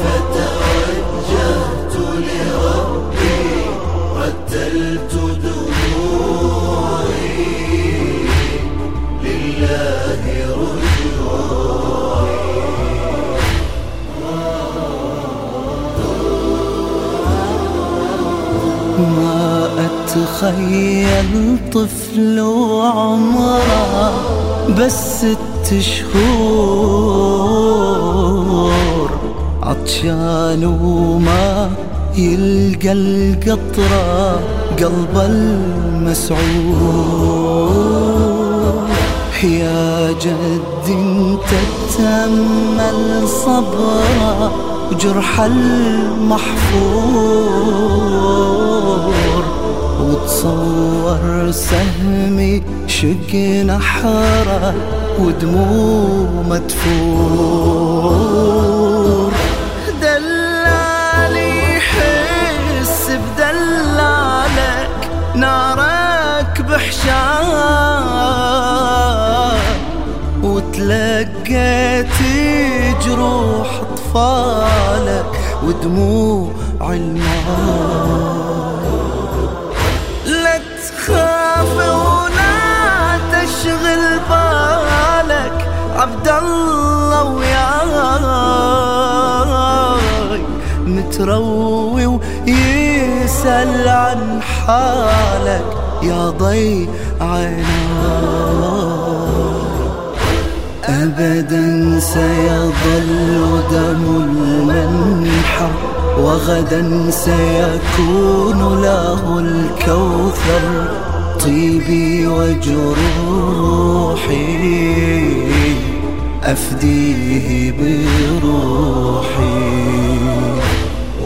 فتوجهت لربي رتلت دموعي لله رجوعي ما أتخيل طفل وعمره بس ست شهور. عطشان وما يلقى القطرة قلب المسعور يا جد انت تأمل صبره وجرح المحفور. وتصور سهمي شق نحره ودموع مدفور بحشان وتلقيت جروح أطفالك ودموع الماء لا تخاف ولا تشغل بالك عبد الله وياي. متروي ويسأل عن حالك. يا ضي عيناي أبدا سيظل دم المنحر وغدا سيكون له الكوثر. طيبي وجروحي أفديه بروحي.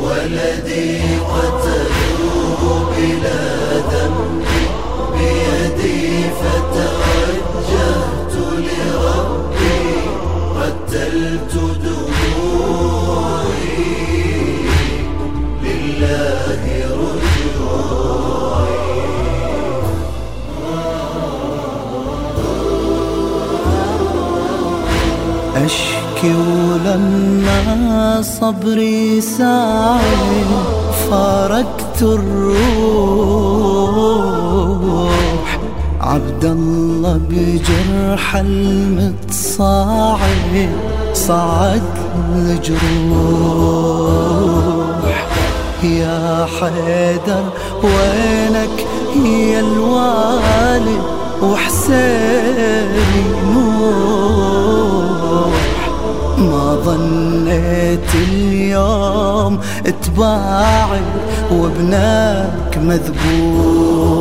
ولدي أشكي ولما صبري ساعي فارقت الروح. عبد الله بجرح المتصاعي صعد الجروح. يا حيدر وينك يا الوالد وحسيني ظنيت اليوم تباعد وابنك مذبوح.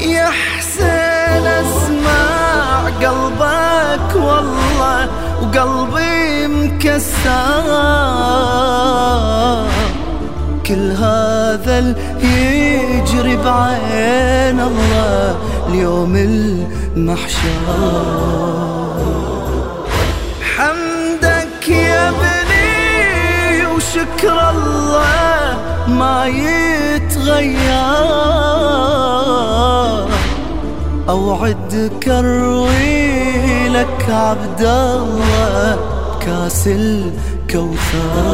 يا حسين اسمع قلبك والله وقلبي مكسر. كل هذا يجري بعين الله اليوم المحشر. وشكر الله ما يتغير. أوعدك أروي لك عبد الله كاس الكوثر.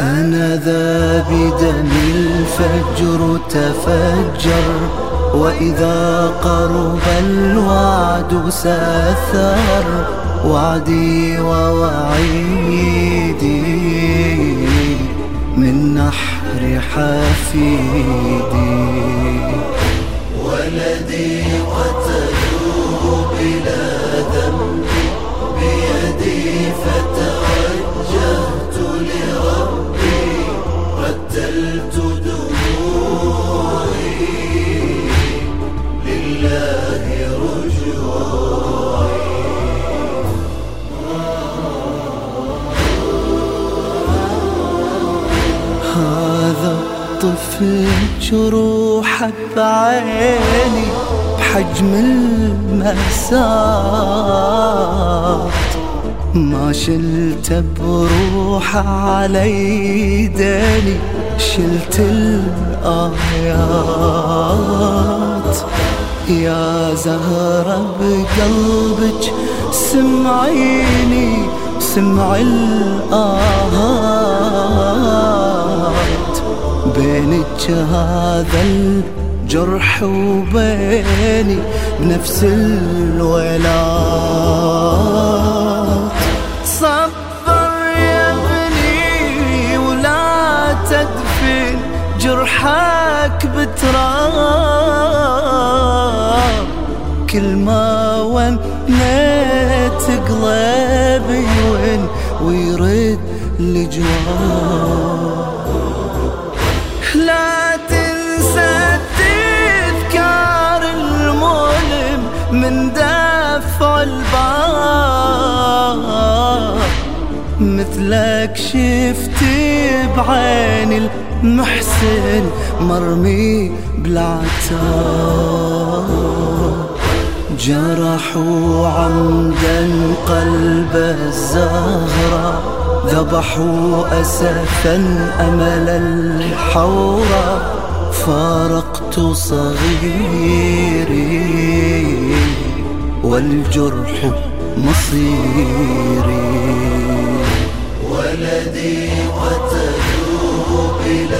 أنا ذا بدم الفجر تفجر وإذا قرب الوعد سأثر. وعدي ووعيدي من نحر حفيدي. جروحه بعيني بحجم المأساة. ما شلت بروحه على يديني شلت الآيات. يا زهرة بقلبك سمعيني سمع الآهات. بينك هذا الجرح وبيني بنفس الولاد صبر يا ابني ولا تدفن جرحك بتراب. كل ما ونيت قلبي وين ويرد الجواب لا تنسى التذكار المؤلم من دفع الباب. مثلك شفت بعين المحسن مرمي بالعتاب. جرحوا عمدا قلب الزهرة ذبحوا أسفا أمل الحورة فارقت صغيري والجرح مصيري. ولدي قتلوه بلا